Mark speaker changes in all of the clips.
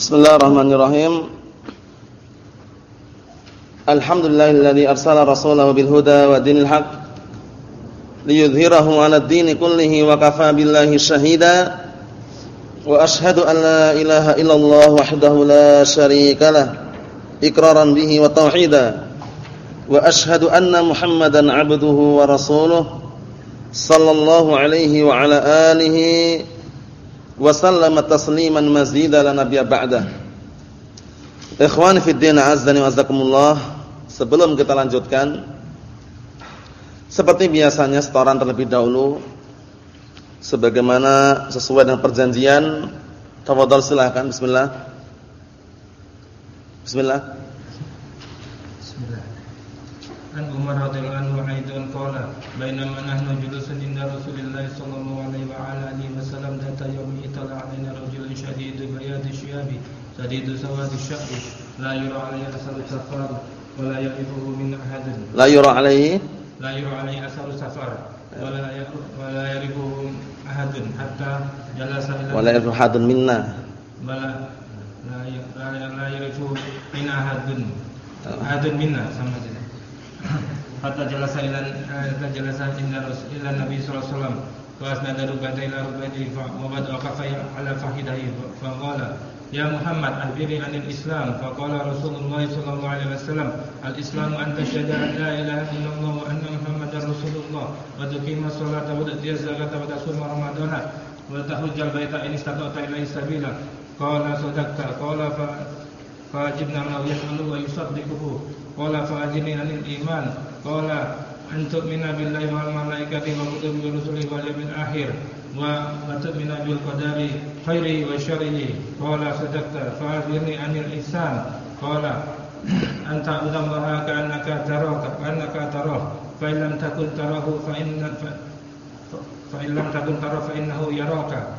Speaker 1: Bismillahirrahmanirrahim. Alhamdulillahilladzi arsala rasulahu bil huda wa dinil haq liyudhhirahu 'ala ad-dini kullihi wa kafaa billahi shahida. Wa ashhadu an la ilaha illallah wahdahu la syarika lah iqraran bihi wa tauhida. Wa ashhadu anna Muhammadan 'abduhu wa rasuluhu sallallahu alaihi wa ala alihi wa sallama tasliman mazida la nabiyya ba'da. Ikhwani fi din azdani wa azakumullah. Sebelum kita lanjutkan seperti biasanya setoran terlebih dahulu sebagaimana sesuai dengan perjanjian. Tafadhal silakan bismillah. Bismillah.
Speaker 2: An Umar radhiyallahu anhu aidan qala bainama nahnu julusun inda Rasulillah sallallahu alaihi wa ala alihi wasallam data yawmi itala alaina rajulun shadidu bayadi syiabi shadidu sawadi sya'ri la yura alaihi asaru safar wa la ya'ifuhu min ahadin.
Speaker 1: La yura alaihi?
Speaker 2: La yura alaihi asaru safar wa la wa la yarifuhu ahadun hatta jalasa ila
Speaker 1: wa la yarfu hadun minna.
Speaker 2: la yarifuhu min ahadun. Ahadun minna sama saja hatta jalasa ila hatta jalasa inda rasulillah nabi sallallahu alaihi wasallam. Wa asnada rubata ila rubati fa wabada qafa ala fahidahi fa qala ya muhammad akhbirni anil islam. Fa qala rasulullah sallallahu alaihi wasallam al islam an tashhadu an la ilaha illallah wa anna muhammadar rasulullah. Wa tuqima sholata wa tu'ti zakata wa tasuma ramadana wa tahujjal baita in istata'ta ilaihi sabila. Qala sadaqta. Qala fa fajibna lahu yas'alu wa yusaddiquhu Qala fa'ajini anil iman. Qala antu'mina billahi wal malaikati wa kutubi wa rusuli wal yawmil akhir wa tu'mina bil qadari khairihi wa syarrihi. Qala sadaqta fa'ajini anil ihsan. Qala anta udallaha ka'annaka taraka ka'annaka tarah fa in lam takun tarahu fa inna fa in lam takun tarahu fa innahu yaraka.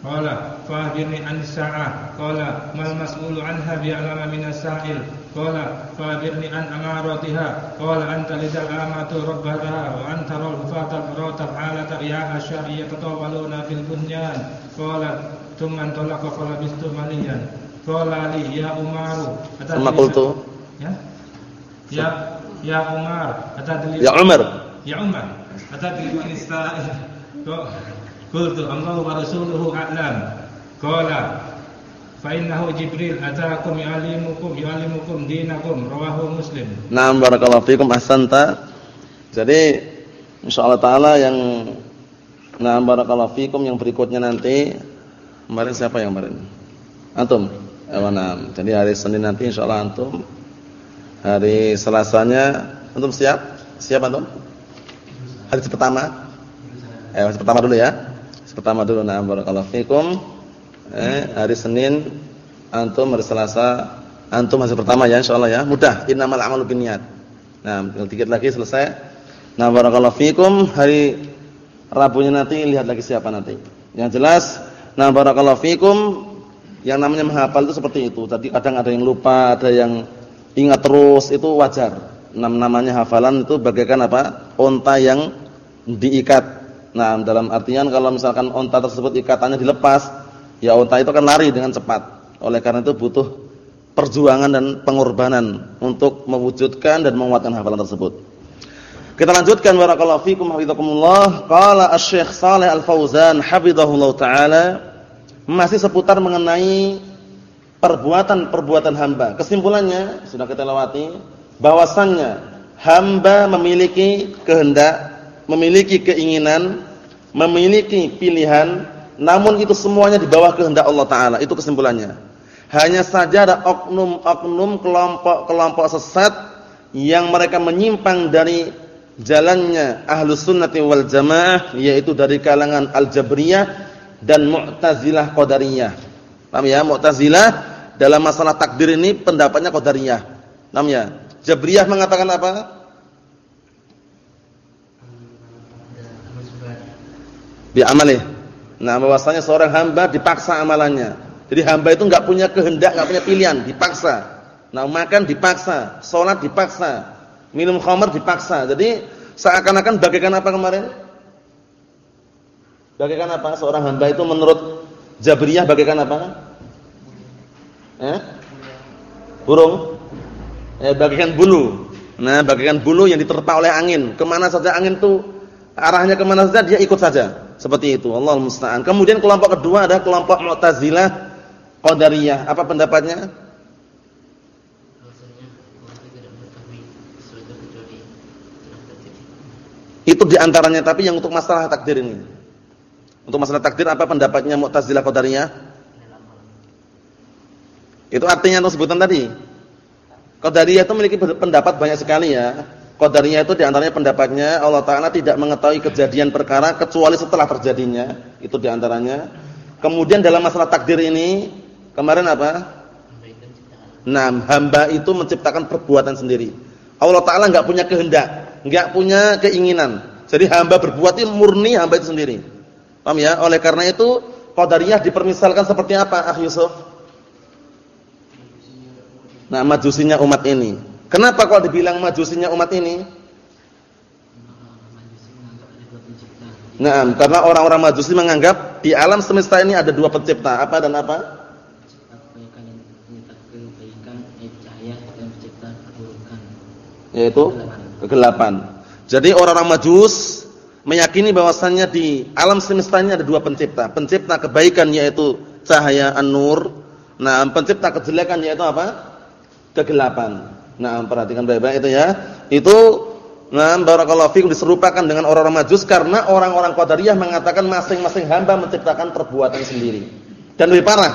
Speaker 2: Qala fa'ajini an sa'ah. Qala mal mas'ulu anha bi'alama minas sa'il Qala fa'ajirni an amaratiha. Qala anta lidal amatu rabbataha Wa anta rol fatal ratab alata riyaha syariya tatawaluna fil bunyan. Qala Tumman tolaka falabistu maliyan Qala li ya umaru
Speaker 1: Sama qultu.
Speaker 2: Ya? Ya Ya Umar Atadli
Speaker 1: Ya Umar.
Speaker 2: Ya Umar Atadli man ista'il Qultu Allah wa rasuluhu a'lam. Qala fa innahu Jibril ataakum yu'allimukum yu'allimukum dinakum rawahu Muslim.
Speaker 1: Naam barakallahu fikum ahsanta. Jadi insyaallah taala yang Naam barakallahu fikum yang berikutnya nanti kemarin siapa yang kemarin? Antum. Ya, naam. Jadi hari Senin nanti insyaallah antum. Hari Selasanya antum siap? Siap antum? Hari pertama? Eh, hari pertama dulu ya. Pertama dulu nah barakallahu fikum. Eh, hari Senin antum hari Selasa antum hari pertama ya insyaallah ya. Mudah. Innamal a'malu binniyat. Nah, tinggal dikit lagi selesai. Nah, barakallahu fikum. Hari Rabunya nanti lihat lagi siapa nanti. Yang jelas, nah barakallahu fikum yang namanya menghafal itu seperti itu. Tadi kadang ada yang lupa, ada yang ingat terus, itu wajar. Nam namanya hafalan itu bagaikan apa? Unta yang diikat Nah, dalam artian kalau misalkan onta tersebut ikatannya dilepas, ya onta itu akan lari dengan cepat. Oleh karena itu butuh perjuangan dan pengorbanan untuk mewujudkan dan menguatkan hafalan tersebut. Kita lanjutkan barakallahu fikum hafizakumullah. Qala Asy-Syaikh Shalih Al-Fauzan hafizahullah taala masih seputar mengenai perbuatan-perbuatan hamba. Kesimpulannya sudah kita lewati bahwasannya hamba memiliki kehendak memiliki keinginan, memiliki pilihan, namun itu semuanya di bawah kehendak Allah taala. Itu kesimpulannya. Hanya saja ada oknum-oknum kelompok-kelompok sesat yang mereka menyimpang dari jalannya Ahlus Sunnah wal Jamaah yaitu dari kalangan Al-Jabriyah dan Mu'tazilah Qadariyah. Paham ya? Mu'tazilah dalam masalah takdir ini pendapatnya Qadariyah. Paham ya? Jabriyah mengatakan apa? bi amalih. Nah, bahwasanya seorang hamba dipaksa amalannya. Jadi hamba itu enggak punya kehendak, enggak punya pilihan, dipaksa. Nah, makan dipaksa, salat dipaksa, minum khamar dipaksa. Jadi seakan-akan bagaikan apa kemarin? Bagaikan apa? Seorang hamba itu menurut Jabriyah bagaikan apa? Eh? Burung? Eh, bagian bulu. Nah, bagian bulu yang diterpa oleh angin. Ke mana saja angin itu arahnya ke mana saja dia ikut saja. Seperti itu. Allah musta'an. Kemudian kelompok kedua ada kelompok Mu'tazilah Qadariyah. Apa pendapatnya? Itu di antaranya tapi yang untuk masalah takdir ini. Untuk masalah takdir apa pendapatnya Mu'tazilah Qadariyah? Itu artinya untuk sebutan tadi. Qadariyah itu memiliki pendapat banyak sekali ya. Qadariyah itu di antaranya pendapatnya Allah Ta'ala tidak mengetahui kejadian perkara kecuali setelah terjadinya. Itu di antaranya. Kemudian dalam masalah takdir ini, kemarin apa? Nah, hamba itu menciptakan perbuatan sendiri. Allah Ta'ala nggak punya kehendak, nggak punya keinginan. Jadi hamba berbuat itu murni hamba itu sendiri. Paham ya? Oleh karena itu, Qadariyah dipermisalkan seperti apa, Ah Yusuf? Nah, majusinya umat ini. Kenapa kalau dibilang majusinya umat ini? Nah, karena orang-orang majusi menganggap di alam semesta ini ada dua pencipta, apa dan apa? Yaitu kegelapan. Jadi orang-orang majus meyakini bahwasannya di alam semesta ini ada dua pencipta. Pencipta kebaikan yaitu cahaya an-nur. Nah, pencipta kejelekan yaitu apa? kegelapan. Nah, perhatikan baik-baik itu ya. Itu nah barakallahu fikum diserupakan dengan orang-orang Majus karena orang-orang Qadariyah mengatakan masing-masing hamba menciptakan perbuatan sendiri. Dan lebih parah.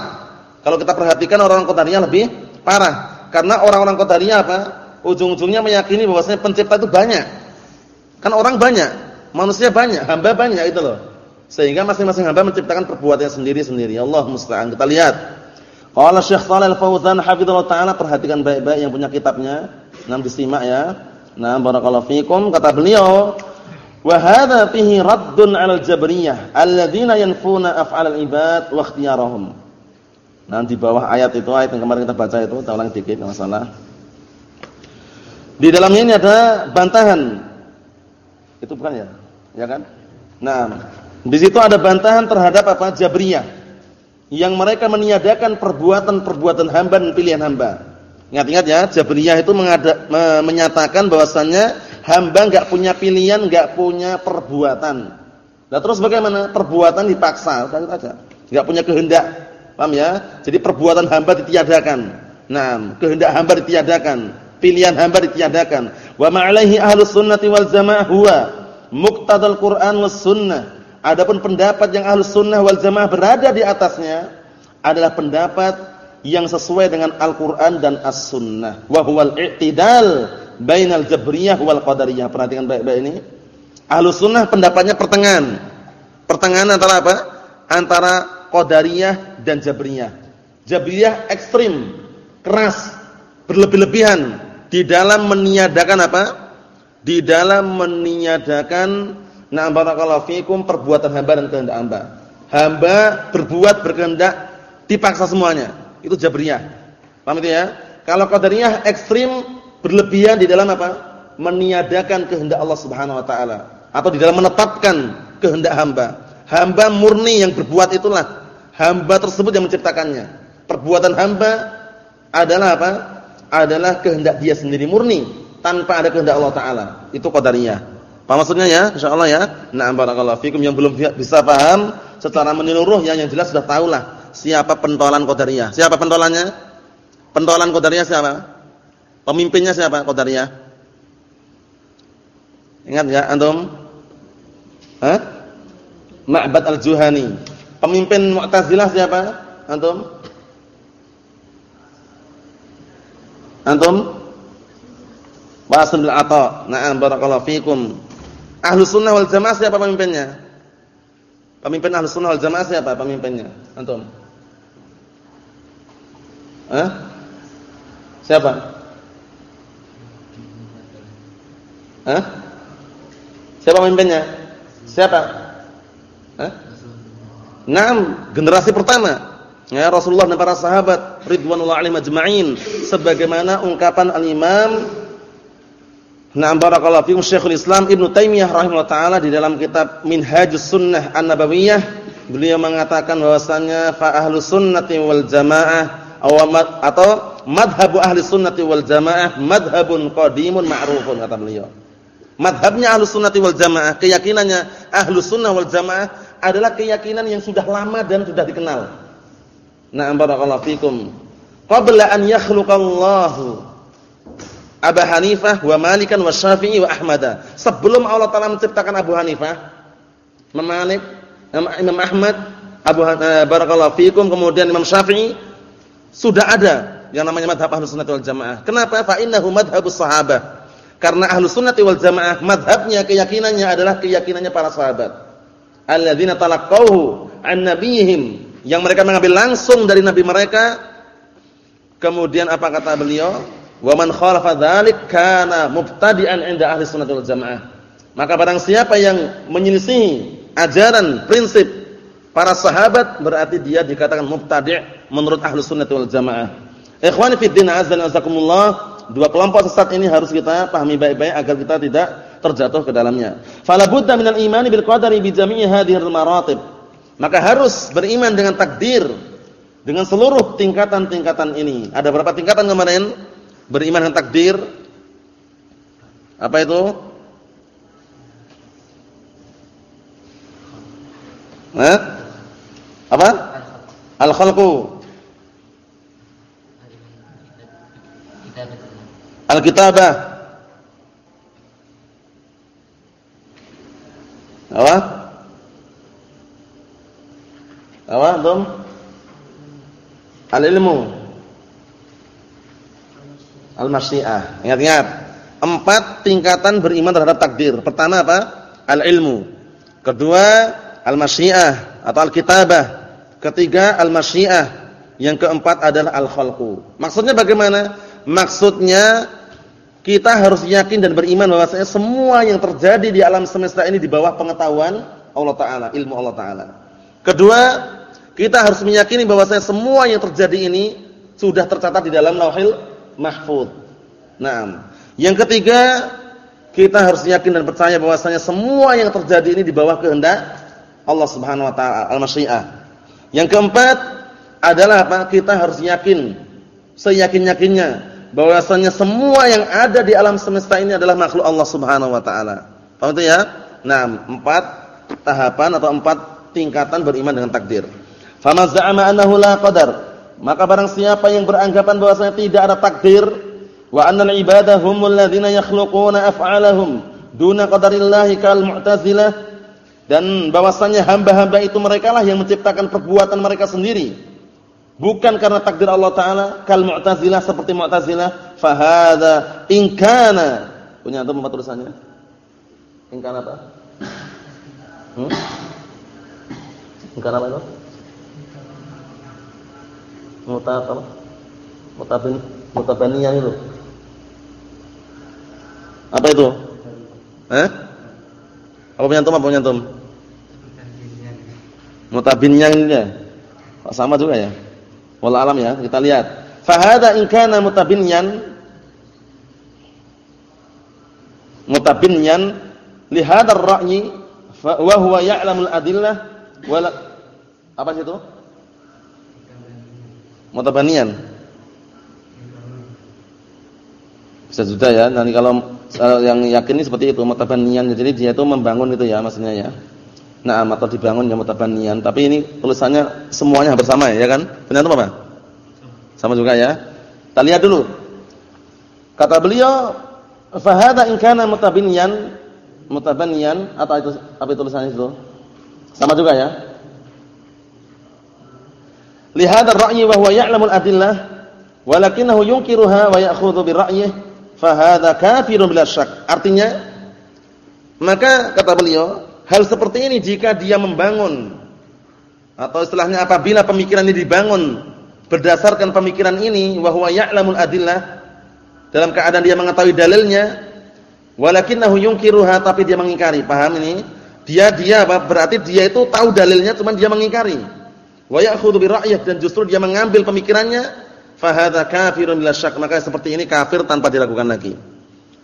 Speaker 1: Kalau kita perhatikan orang-orang Qadariyah lebih parah. Karena orang-orang Qadariyah apa? Ujung-ujungnya meyakini bahwasanya pencipta itu banyak. Kan orang banyak, manusia banyak, hamba banyak itu loh. Sehingga masing-masing hamba menciptakan perbuatannya sendiri-sendiri. Allah musta'an. Kita lihat Qala Syekh Shalal Al-Fauzan hafizallahu taala perhatikan baik-baik yang punya kitabnya. Nah, disimak ya. Nah, barakallahu fikum kata beliau, "Wa hadza fihi raddun 'alal jabriyah alladziina yanfuna af'alal ibad wa ikhtiyarahum." Nah, di bawah ayat itu ayat yang kemarin kita baca itu, kita ulang dikit enggak masalah. Di dalamnya ini ada bantahan. Itu bukan ya? Ya kan? Nah, di situ ada bantahan terhadap apa? Jabriyah yang mereka meniadakan perbuatan-perbuatan hamba dan pilihan hamba. Ingat-ingat ya, Jabriyah itu me, menyatakan bahwasannya hamba enggak punya pilihan, enggak punya perbuatan. Nah, terus bagaimana? Perbuatan dipaksa, udah itu aja. Enggak punya kehendak. Paham ya? Jadi perbuatan hamba ditiadakan. Nah, kehendak hamba ditiadakan, pilihan hamba ditiadakan. Wa ma'alaihi ahlus sunnati wal jamaah huwa muqtadal Qur'an was sunnah Adapun pendapat yang ahlu sunnah wal jamaah berada di atasnya adalah pendapat yang sesuai dengan Al-Quran dan As-Sunnah. Wahuwal i'tidal bainal jabriyah wal qadariyah. Perhatikan baik-baik ini. Ahlu sunnah pendapatnya pertengahan. Pertengahan antara apa? Antara qadariyah dan jabriyah. Jabriyah ekstrim, keras, berlebih-lebihan di dalam meniadakan apa? Di dalam meniadakan Nah barakallahu fikum perbuatan hamba dan kehendak hamba. Hamba berbuat berkehendak dipaksa semuanya. Itu Jabriyah. Paham itu ya? Kalau Qadariyah ekstrim berlebihan di dalam apa? Meniadakan kehendak Allah Subhanahu wa taala atau di dalam menetapkan kehendak hamba. Hamba murni yang berbuat itulah hamba tersebut yang menciptakannya. Perbuatan hamba adalah apa? Adalah kehendak dia sendiri murni tanpa ada kehendak Allah taala. Itu Qadariyah. Apa maksudnya ya? Insyaallah ya. Na'am barakallahu fikum yang belum bisa paham secara menyeluruh ya yang jelas sudah tahulah siapa pentolan Qadariyah. Siapa pentolannya? Pentolan Qadariyah siapa? Pemimpinnya siapa Qadariyah? Ingat ya antum? Hah? Ma'bad al-Juhani. Pemimpin Mu'tazilah siapa? Antum? Antum? Wasil bil Atha. Na'am barakallahu fikum. Ahlus sunnah wal jamaah siapa pemimpinnya? Pemimpin ahlus sunnah wal jamaah siapa pemimpinnya? Antum? Hah? Siapa? Hah? Siapa pemimpinnya? Siapa? Hah? Naam, generasi pertama. Ya, Rasulullah dan para sahabat ridwanullah alaihim ajma'in sebagaimana ungkapan al-Imam Na'am barakallahu fikum Syekhul Islam Ibnu Taimiyah rahimahullah taala di dalam kitab Minhajus Sunnah An-Nabawiyah beliau mengatakan bahwasanya fa ahlus sunnati wal jamaah atau madhabu ahli sunnati wal jamaah madhabun qadimun ma'rufun kata beliau. Madhabnya ahli sunnati wal jamaah, keyakinannya ahli sunnah wal jamaah adalah keyakinan yang sudah lama dan sudah dikenal. Na'am barakallahu fikum. Qabla an yakhluqallahu Abu Hanifah wa Malikan wa Syafi'i wa Ahmada. Sebelum Allah Taala menciptakan Abu Hanifah, Imam Malik, Imam Ahmad, Abu uh, Barakallahu fikum, kemudian Imam Syafi'i sudah ada yang namanya madhab Ahlus Sunnah wal Jamaah. Kenapa? Fa innahu madhhabus sahabah. Karena Ahlus Sunnah wal Jamaah madhabnya, keyakinannya adalah keyakinannya para sahabat. Alladzina talaqqauhu an nabiyihim, yang mereka mengambil langsung dari nabi mereka. Kemudian apa kata beliau? Wa man khalafa dzalik kana mubtadi'an 'inda ahli sunnah wal jamaah. Maka barang siapa yang menyelisihi ajaran prinsip para sahabat berarti dia dikatakan mubtadi' menurut ahli sunnah wal jamaah. Ikhwani fi din azza wa jazakumullah, dua kelompok sesat ini harus kita pahami baik-baik agar kita tidak terjatuh ke dalamnya. Fala budda minal imani bil qadari bi jami'i hadhihi maratib. Maka harus beriman dengan takdir dengan seluruh tingkatan-tingkatan ini. Ada berapa tingkatan kemarin? Beriman dengan takdir apa itu? Hah? Apa? Al-khalqu. Al-kitabah. Apa? Apa, Dom? Al-ilmu. Al-masyiah. Ingat-ingat. Empat tingkatan beriman terhadap takdir. Pertama apa? Al-ilmu. Kedua, al-masyiah atau al-kitabah. Ketiga, al-masyiah. Yang keempat adalah al-khalqu. Maksudnya bagaimana? Maksudnya kita harus yakin dan beriman bahwasanya semua yang terjadi di alam semesta ini di bawah pengetahuan Allah taala, ilmu Allah taala. Kedua, kita harus meyakini bahwasanya semua yang terjadi ini sudah tercatat di dalam Lauhil mahfud. Nah, yang ketiga kita harus yakin dan percaya bahwasanya semua yang terjadi ini di bawah kehendak Allah Subhanahu wa taala, al-masyiah. Yang keempat adalah apa? Kita harus yakin seyakin-yakinnya bahwasanya semua yang ada di alam semesta ini adalah makhluk Allah Subhanahu wa taala. Paham itu ya? Nah, empat tahapan atau empat tingkatan beriman dengan takdir. Fama za'ama annahu la qadar maka barang siapa yang beranggapan bahwasanya tidak ada takdir wa annal ibadah humul ladzina yakhluquna af'alahum duna qadarillahi kal mu'tazilah dan bahwasanya hamba-hamba itu merekalah yang menciptakan perbuatan mereka sendiri. Bukan karena takdir Allah taala kal mu'tazilah seperti mu'tazilah fa hadza in kana. Punya antum apa tulisannya? In kana apa? Hmm? in kana apa itu mutat apa? Mutabin mutabaniyan itu. Apa itu? Eh? Apa punya antum apa punya antum? Mutabinyan ini ya. Sama juga ya. Wallah alam ya, kita lihat. Fahada in kana mutabinyan mutabinyan li hadzal ra'yi wa huwa ya'lamul adillah wala apa itu? Mutabanian. Bisa juga ya. Nanti kalau yang yakin ini seperti itu mutabanian. Jadi dia itu membangun itu ya maksudnya ya. Nah, atau dibangun ya mutabanian. Tapi ini tulisannya semuanya bersama ya kan? Benar apa? Sama juga ya. Kita lihat dulu. Kata beliau, "Fa in kana mutabanian mutabanian atau itu apa itu tulisannya itu?" Sama juga ya. Lihada ar-ra'yi wa huwa ya'lamul adillah walakinahu yunkiruha wa ya'khudhu bi ra'yihi fa kafirun bila syak. Artinya maka kata beliau, hal seperti ini jika dia membangun atau istilahnya apabila pemikiran ini dibangun berdasarkan pemikiran ini wa huwa ya'lamul adillah dalam keadaan dia mengetahui dalilnya walakinahu yunkiruha tapi dia mengingkari. Paham ini? Dia dia berarti dia itu tahu dalilnya cuman dia mengingkari wa ya'khudhu bi dan justru dia mengambil pemikirannya fa hadza kafirun bila maka seperti ini kafir tanpa diragukan lagi.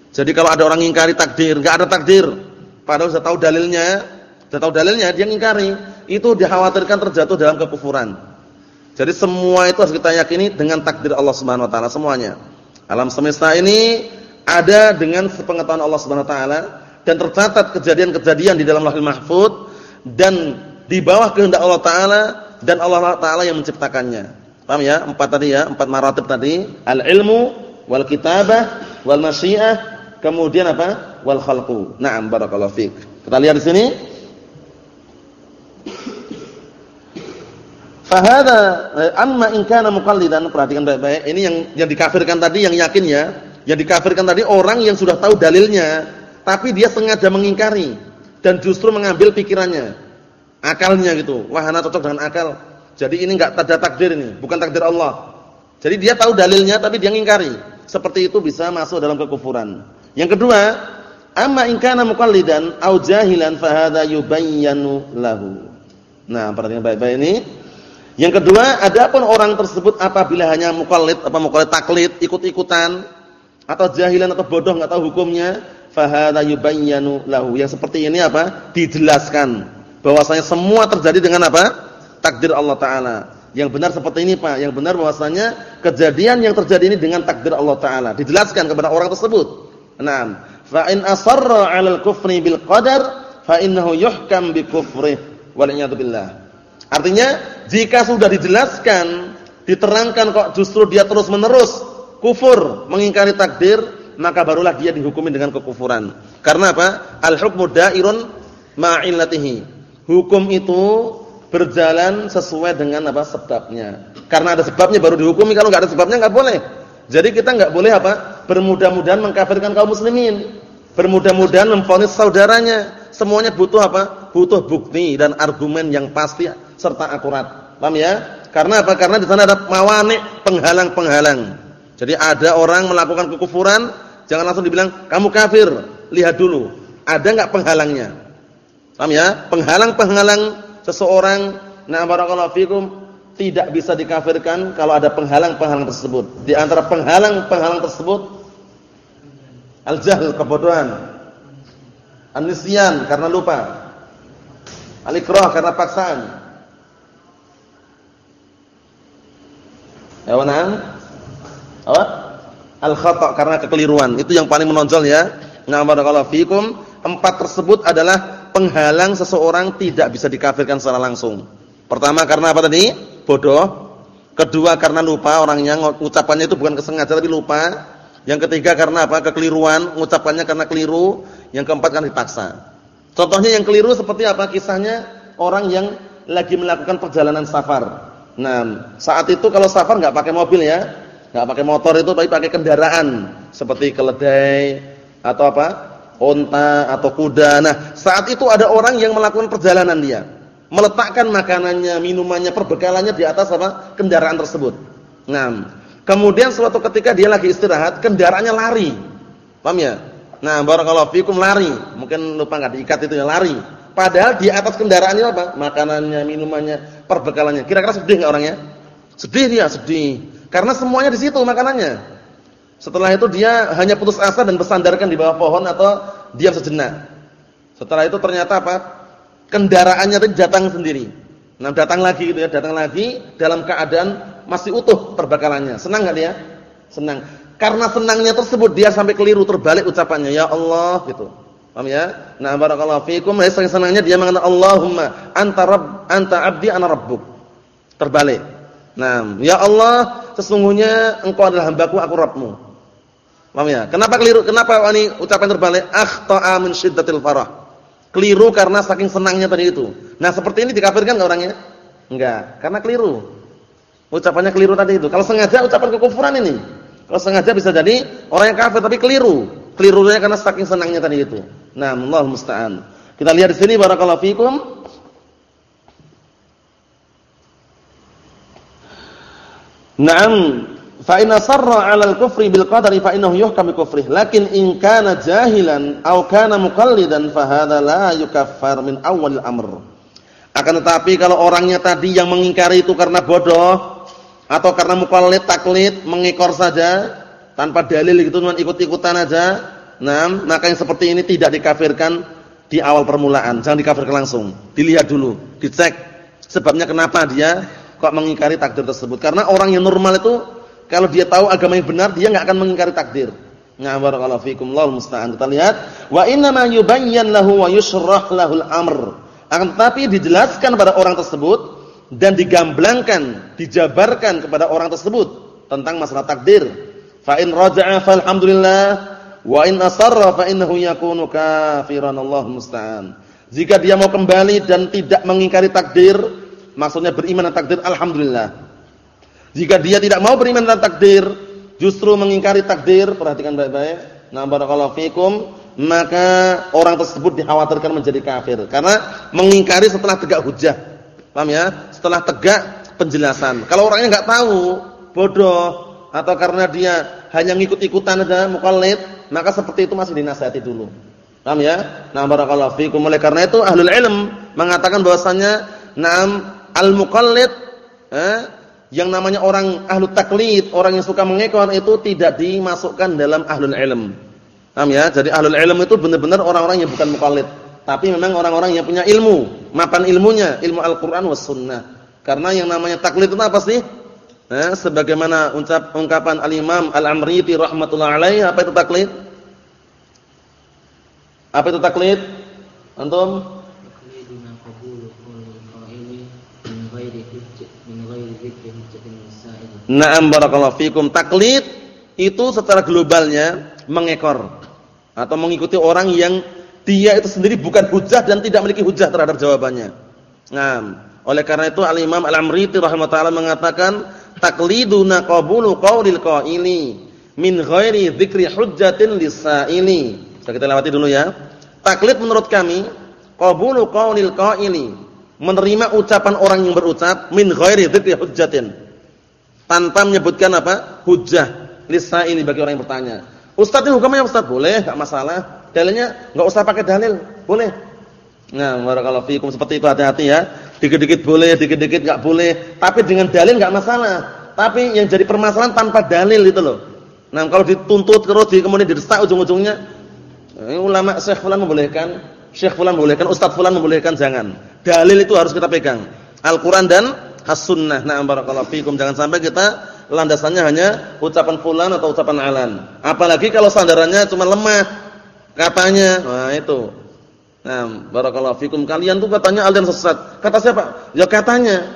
Speaker 1: Jadi kalau ada orang ingkari takdir, enggak ada takdir, padahal sudah tahu dalilnya, sudah tahu dalilnya dia ingkari, itu dikhawatirkan terjatuh dalam kekufuran. Jadi semua itu harus kita yakini dengan takdir Allah Subhanahu wa taala semuanya. Alam semesta ini ada dengan sepengetahuan Allah Subhanahu wa taala dan tercatat kejadian-kejadian di dalam Lauhul Mahfuz dan di bawah kehendak Allah taala dan Allah taala yang menciptakannya. Paham ya? Empat tadi ya, empat maratib tadi, al-ilmu wal kitabah wal masyiah, kemudian apa? wal khalqu. Na'am barakallahu fiik. Kita lihat di sini Fahada eh, amma in kana muqallidan perhatikan baik-baik. Ini yang yang dikafirkan tadi yang yakin ya. Yang dikafirkan tadi orang yang sudah tahu dalilnya, tapi dia sengaja mengingkari dan justru mengambil pikirannya, akalnya gitu. Wah, ana cocok dengan akal. Jadi ini enggak ada takdir ini, bukan takdir Allah. Jadi dia tahu dalilnya tapi dia mengingkari. Seperti itu bisa masuk dalam kekufuran. Yang kedua, amma in kana muqallidan au jahilan fahada yubayyanu lahu. Nah, perhatikan baik-baik ini. Yang kedua, adapun orang tersebut apabila hanya mukallid apa mukallid taklid, ikut-ikutan atau jahilan atau bodoh enggak tahu hukumnya, fahada yubayyanu lahu. Yang seperti ini apa? Dijelaskan bahwasanya semua terjadi dengan apa? Takdir Allah taala. Yang benar seperti ini, Pak. Yang benar bahwasanya kejadian yang terjadi ini dengan takdir Allah taala. Dijelaskan kepada orang tersebut. Naam. Fa in asarra 'alal kufri bil qadar fa innahu yuhkam bi kufrih. Wal billah. Artinya jika sudah dijelaskan, diterangkan kok justru dia terus-menerus kufur, mengingkari takdir, maka barulah dia dihukumi dengan kekufuran. Karena apa? Al-hukmu da'irun ma'illatihi. Hukum itu berjalan sesuai dengan apa sebabnya. Karena ada sebabnya baru dihukumi, kalau enggak ada sebabnya enggak boleh. Jadi kita enggak boleh apa? Bermudah-mudahan mengkafirkan kaum muslimin. Bermudah-mudahan memfonis saudaranya. Semuanya butuh apa? Butuh bukti dan argumen yang pasti serta akurat. Paham ya? Karena apa? Karena di sana ada mawani, penghalang-penghalang. Jadi ada orang melakukan kekufuran, jangan langsung dibilang kamu kafir. Lihat dulu, ada enggak penghalangnya? Paham ya? Penghalang-penghalang seseorang, na barakallahu fikum, tidak bisa dikafirkan kalau ada penghalang-penghalang tersebut. Di antara penghalang-penghalang tersebut al-jahl, kebodohan. An-nisyan karena lupa. Al-ikrah karena paksaan. Ya, na'am? Apa? Al-khata' karena kekeliruan. Itu yang paling menonjol ya. Nah, barakallahu fikum, empat tersebut adalah penghalang seseorang tidak bisa dikafirkan secara langsung. Pertama karena apa tadi? Bodoh. Kedua karena lupa orangnya ucapannya itu bukan kesengaja tapi lupa. Yang ketiga karena apa? Kekeliruan, ucapannya karena keliru. Yang keempat karena dipaksa. Contohnya yang keliru seperti apa? Kisahnya orang yang lagi melakukan perjalanan safar. Nah, saat itu kalau safar nggak pakai mobil ya, nggak pakai motor itu, tapi pakai kendaraan seperti keledai atau apa, onta atau kuda. Nah, saat itu ada orang yang melakukan perjalanan dia, meletakkan makanannya, minumannya, perbekalannya di atas apa kendaraan tersebut. Nah, kemudian suatu ketika dia lagi istirahat, kendaraannya lari, paham ya? Nah, barakallahu fikum lari, mungkin lupa nggak diikat itu ya lari. Padahal di atas kendaraannya apa? Makanannya, minumannya, perbekalannya. Kira-kira sedih enggak orangnya? Sedih dia, sedih. Karena semuanya di situ makanannya. Setelah itu dia hanya putus asa dan bersandarkan di bawah pohon atau diam sejenak. Setelah itu ternyata apa? Kendaraannya itu datang sendiri. Nah, datang lagi gitu ya, datang lagi dalam keadaan masih utuh perbekalannya. Senang enggak dia? Senang. Karena senangnya tersebut dia sampai keliru terbalik ucapannya, ya Allah gitu. Paham ya? Nah, barakallahu fiikum. Saking senangnya dia mengatakan Allahumma anta rabb anta abdi ana rabbuk. Terbalik. Nah, ya Allah, sesungguhnya engkau adalah hambaku, aku Rabbmu. Paham ya? Kenapa keliru? Kenapa ini ucapan terbalik? Akhta'a min syiddatil farah. Keliru karena saking senangnya tadi itu. Nah, seperti ini dikafirkan enggak orangnya? Enggak, karena keliru. Ucapannya keliru tadi itu. Kalau sengaja ucapan kekufuran ini. Kalau sengaja bisa jadi orang yang kafir tapi keliru. Kelirunya karena saking senangnya tadi itu. Nah, Allah musta'an. Kita lihat di sini barakallahu fikum. Naam, fa inna sarra 'ala al-kufri bil qadari fa innahu yuhkam bi kufrih. Lakin in kana jahilan aw kana muqallidan fa hadha la yukaffar min awal amr. Akan tetapi kalau orangnya tadi yang mengingkari itu karena bodoh atau karena muqallid taklid, mengikor saja tanpa dalil gitu cuma ikut-ikutan aja, Nah, maka yang seperti ini tidak dikafirkan di awal permulaan, jangan dikafirkan langsung. Dilihat dulu, dicek sebabnya kenapa dia kok mengingkari takdir tersebut? Karena orang yang normal itu kalau dia tahu agama yang benar, dia enggak akan mengingkari takdir. Barakallahu fikum, musta'an. Kita lihat, wa inna ma yubayyan lahu wa yushrah lahul amr. Akan tetapi dijelaskan pada orang tersebut dan digamblangkan, dijabarkan kepada orang tersebut tentang masalah takdir. Fa in raja'a falhamdulillah wa in asarra fa innahu yakunu kafiran Allahu musta'an. Jika dia mau kembali dan tidak mengingkari takdir, maksudnya beriman dengan takdir, alhamdulillah. Jika dia tidak mau beriman dengan takdir, justru mengingkari takdir, perhatikan baik-baik. Nah, barakallahu fikum, maka orang tersebut dikhawatirkan menjadi kafir karena mengingkari setelah tegak hujah. Paham ya? Setelah tegak penjelasan. Kalau orangnya enggak tahu, bodoh atau karena dia hanya ngikut-ikutan aja mukallid, maka seperti itu masih dinasihati dulu. Paham ya? Nah, barakallahu fikum. Oleh karena itu ahlul ilm mengatakan bahwasanya na'am al-muqallid eh, yang namanya orang ahlu taklid, orang yang suka mengekor itu tidak dimasukkan dalam ahlul ilm. Paham ya? Jadi ahlul ilm itu benar-benar orang-orang yang bukan mukallid, tapi memang orang-orang yang punya ilmu, mapan ilmunya, ilmu Al-Qur'an was sunnah. Karena yang namanya taklid itu apa sih? Eh, sebagaimana ucap ungkapan Al-Imam Al-Amriti rahimatullah alaihi, apa itu taklid? Apa itu taklid? Antum? Na'am barakallahu fikum. Taklid itu secara globalnya mengekor atau mengikuti orang yang dia itu sendiri bukan hujah dan tidak memiliki hujah terhadap jawabannya. Nah, oleh karena itu Al-Imam Al-Amriti rahimahullah mengatakan takliduna qabulu qaulil qaili min ghairi dzikri hujjatin lisaili. Sudah kita lewati dulu ya. Taklid menurut kami qabulu qaulil qaili menerima ucapan orang yang berucap min ghairi dzikri hujjatin tanpa menyebutkan apa? hujah ini bagi orang yang bertanya. Ustaz ini hukumnya Ustaz boleh, enggak masalah. Dalilnya enggak usah pakai dalil, boleh. Nah, barakallahu fiikum seperti itu hati-hati ya. Dikit-dikit boleh, dikit-dikit enggak boleh, tapi dengan dalil enggak masalah. Tapi yang jadi permasalahan tanpa dalil itu loh. Nah, kalau dituntut terus di kemudian didesak ujung-ujungnya eh, ulama Syekh fulan membolehkan, Syekh fulan membolehkan, Ustaz fulan membolehkan jangan. Dalil itu harus kita pegang. Al-Qur'an dan as-sunnah. Nah, barakallahu fikum. Jangan sampai kita landasannya hanya ucapan fulan atau ucapan alan. Apalagi kalau sandarannya cuma lemah katanya. Nah, itu. Nah, barakallahu fikum. Kalian tuh katanya aliran sesat. Kata siapa? Ya katanya.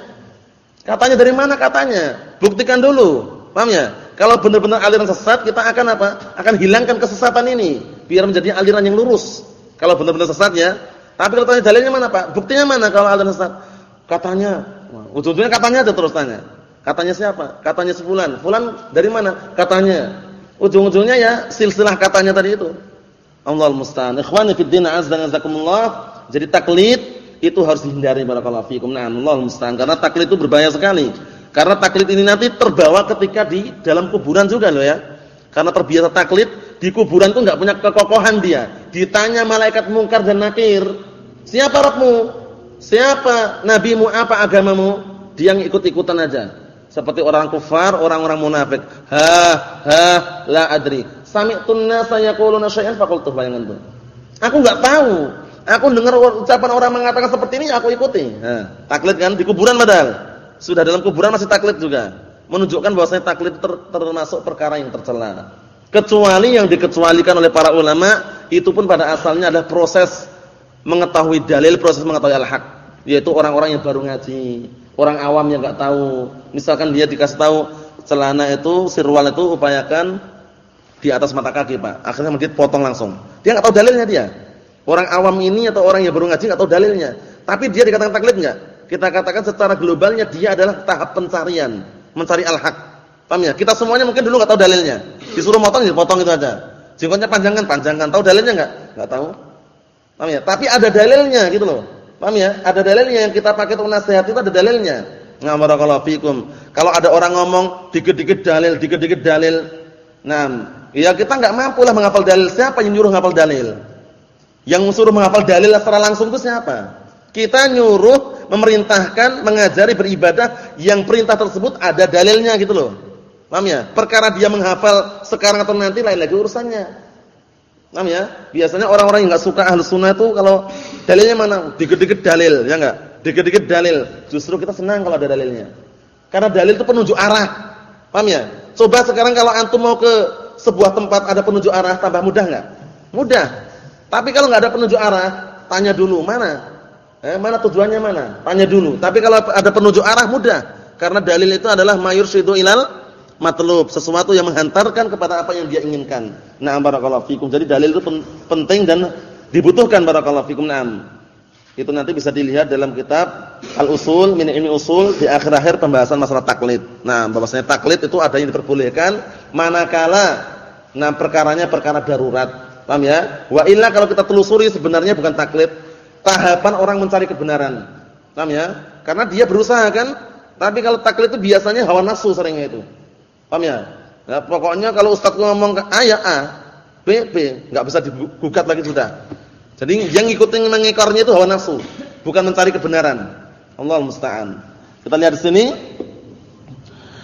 Speaker 1: Katanya dari mana katanya? Buktikan dulu. Paham ya? Kalau benar-benar aliran sesat, kita akan apa? Akan hilangkan kesesatan ini biar menjadi aliran yang lurus. Kalau benar-benar sesat ya. Tapi kalau tanya dalilnya mana, Pak? Buktinya mana kalau aliran sesat? Katanya Ujung-ujungnya katanya aja terus tanya. Katanya siapa? Katanya sebulan. Fulan dari mana? Katanya. Ujung-ujungnya ya silsilah katanya tadi itu. Allahul musta'an. Ikhwani fid din azza jazakumullah. Jadi taklid itu harus dihindari barakallahu fikum. Nah, Allahul musta'an karena taklid itu berbahaya sekali. Karena taklid ini nanti terbawa ketika di dalam kuburan juga loh ya. Karena terbiasa taklid di kuburan itu enggak punya kekokohan dia. Ditanya malaikat mungkar dan nakir, "Siapa Rabbmu?" Siapa nabimu, apa agamamu? Dia yang ikut-ikutan aja. Seperti orang kufar, orang-orang munafik. Ha, ha, la adri. Sami'tun nasa yaquluna syai'an faqultu bayangan tuh. Aku enggak tahu. Aku dengar ucapan orang mengatakan seperti ini, aku ikuti. Ha, taklid kan di kuburan padahal. Sudah dalam kuburan masih taklid juga. Menunjukkan bahwasanya taklid ter, termasuk perkara yang tercela. Kecuali yang dikecualikan oleh para ulama, itu pun pada asalnya adalah proses mengetahui dalil, proses mengetahui al-haq, yaitu orang-orang yang baru ngaji, orang awam yang enggak tahu. Misalkan dia dikasih tahu celana itu, sirwal itu upayakan di atas mata kaki, Pak. Akhirnya dia potong langsung. Dia enggak tahu dalilnya dia. Orang awam ini atau orang yang baru ngaji enggak tahu dalilnya. Tapi dia dikatakan taklid enggak? Kita katakan secara globalnya dia adalah tahap pencarian, mencari al-haq. Paham ya? Kita semuanya mungkin dulu enggak tahu dalilnya. Disuruh motong ya potong itu aja. Jenggotnya panjangkan, panjangkan. Tahu dalilnya enggak? Enggak tahu. Paham ya? Tapi ada dalilnya gitu loh. Paham ya? Ada dalilnya yang kita pakai untuk nasihat itu ada dalilnya. Nah, barakallahu fikum. Kalau ada orang ngomong dikit-dikit dalil, dikit-dikit dalil. Nah, ya kita enggak mampu lah menghafal dalil. Siapa yang nyuruh menghafal dalil? Yang suruh menghafal dalil secara langsung itu siapa? Kita nyuruh, memerintahkan, mengajari beribadah yang perintah tersebut ada dalilnya gitu loh. Paham ya? Perkara dia menghafal sekarang atau nanti lain lagi urusannya. Paham ya? Biasanya orang-orang yang enggak suka Ahlus Sunnah itu kalau dalilnya mana? Dikit-dikit dalil, ya enggak? Dikit-dikit dalil. Justru kita senang kalau ada dalilnya. Karena dalil itu penunjuk arah. Paham ya? Coba sekarang kalau antum mau ke sebuah tempat ada penunjuk arah, tambah mudah enggak? Mudah. Tapi kalau enggak ada penunjuk arah, tanya dulu mana? Eh, mana tujuannya mana? Tanya dulu. Tapi kalau ada penunjuk arah mudah. Karena dalil itu adalah mayursidu ilal matlub, sesuatu yang menghantarkan kepada apa yang dia inginkan. Nah, barakallahu fikum. Jadi dalil itu penting dan dibutuhkan barakallahu fikum. Naam. Itu nanti bisa dilihat dalam kitab Al-Usul min Ilmi Usul di akhir-akhir pembahasan masalah taklid. Nah, bahwasanya taklid itu ada yang diperbolehkan manakala nah perkaranya perkara darurat. Paham ya? Wa illa kalau kita telusuri sebenarnya bukan taklid, tahapan orang mencari kebenaran. Paham ya? Karena dia berusaha kan? Tapi kalau taklid itu biasanya hawa nafsu seringnya itu. Paham ya? Nah, pokoknya kalau ustaz ngomong A ya A, B B, enggak bisa digugat lagi sudah. Jadi yang ngikutin mengekornya itu hawa nafsu, bukan mencari kebenaran. Allah musta'an. Kita lihat di sini.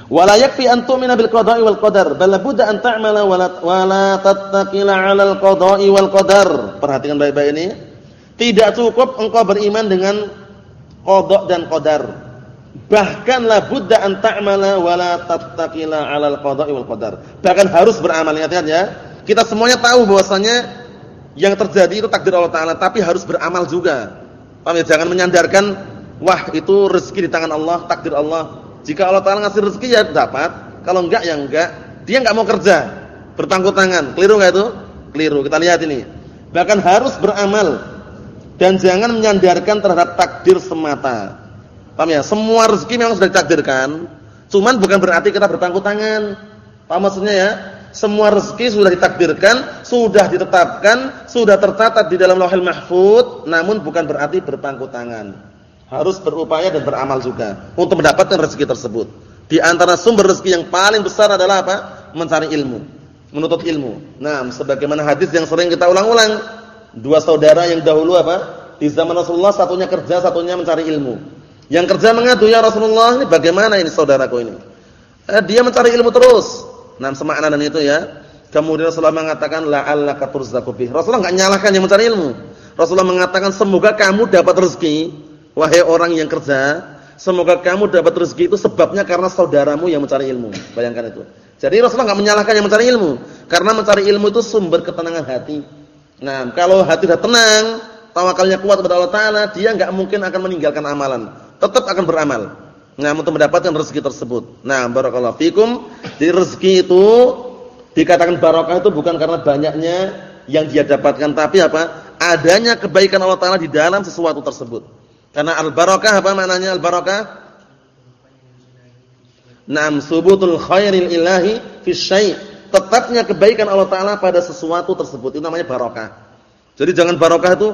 Speaker 1: Wala yakfi an tu'mina bil qada'i wal qadar, bal budda an ta'mala wa la tattakila 'ala al qada'i wal qadar. Perhatikan baik-baik ini. Tidak cukup engkau beriman dengan qada' dan qadar. Bahkan la budda an ta'mala wa la tattakila 'ala al qada'i wal qadar. Bahkan harus beramal ingat ya. Kita semuanya tahu bahwasanya yang terjadi itu takdir Allah Taala, tapi harus beramal juga. Paham ya? Jangan menyandarkan, wah itu rezeki di tangan Allah, takdir Allah. Jika Allah Taala ngasih rezeki ya dapat, kalau enggak ya enggak. Dia enggak mau kerja, berpangku tangan. Keliru enggak itu? Keliru. Kita lihat ini. Bahkan harus beramal dan jangan menyandarkan terhadap takdir semata. Paham ya? Semua rezeki memang sudah ditakdirkan, cuman bukan berarti kita berpangku tangan. Paham maksudnya ya? Semua rezeki sudah ditakdirkan, sudah ditetapkan, sudah tercatat di dalam Lauhul Mahfuz, namun bukan berarti berpangku tangan. Harus berupaya dan beramal juga untuk mendapatkan rezeki tersebut. Di antara sumber rezeki yang paling besar adalah apa? Mencari ilmu, menuntut ilmu. Nah, sebagaimana hadis yang sering kita ulang-ulang, dua saudara yang dahulu apa? Di zaman Rasulullah satunya kerja, satunya mencari ilmu. Yang kerja mengadu, "Ya Rasulullah, ini bagaimana ini saudaraku ini?" Eh, dia mencari ilmu terus. Nah, semakna dan itu ya. Kemudian Rasulullah mengatakan la'allaka turzaqu bih. Rasulullah enggak nyalahkan yang mencari ilmu. Rasulullah mengatakan semoga kamu dapat rezeki wahai orang yang kerja, semoga kamu dapat rezeki itu sebabnya karena saudaramu yang mencari ilmu. Bayangkan itu. Jadi Rasulullah enggak menyalahkan yang mencari ilmu karena mencari ilmu itu sumber ketenangan hati. Nah, kalau hati sudah tenang, tawakalnya kuat kepada Allah taala, dia enggak mungkin akan meninggalkan amalan. Tetap akan beramal. Nah, untuk mendapatkan rezeki tersebut. Nah, barakallahu fikum. Di rezeki itu dikatakan barokah itu bukan karena banyaknya yang dia dapatkan, tapi apa? Adanya kebaikan Allah taala di dalam sesuatu tersebut. Karena al-barakah apa maknanya al-barakah? Naam subutul khairil ilahi fi syai'. Tetapnya kebaikan Allah taala pada sesuatu tersebut itu namanya barokah. Jadi jangan barokah itu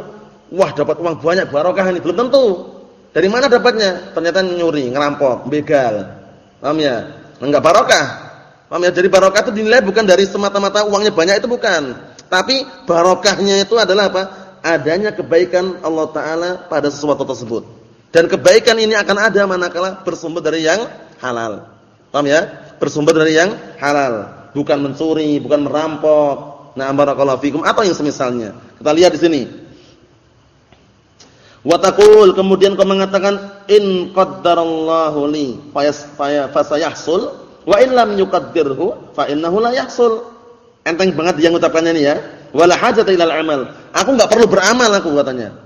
Speaker 1: wah dapat uang banyak barokah ini belum tentu. Dari mana dapatnya? Ternyata nyuri, ngerampok, begal. Paham ya? Enggak barokah. Paham ya? Jadi barokah itu dinilai bukan dari semata-mata uangnya banyak itu bukan. Tapi barokahnya itu adalah apa? Adanya kebaikan Allah taala pada sesuatu tersebut. Dan kebaikan ini akan ada manakala bersumber dari yang halal. Paham ya? Bersumber dari yang halal, bukan mencuri, bukan merampok. Nah, barakallahu fikum atau yang semisalnya. Kita lihat di sini. Watakul kemudian kau mengatakan in qaddarallahu li fasayahsul wa in lam yuqaddirhu fa innahu la yahsul. Enteng banget dia mengucapkannya ini ya. Wala hajata ilal amal. Aku enggak perlu beramal aku katanya.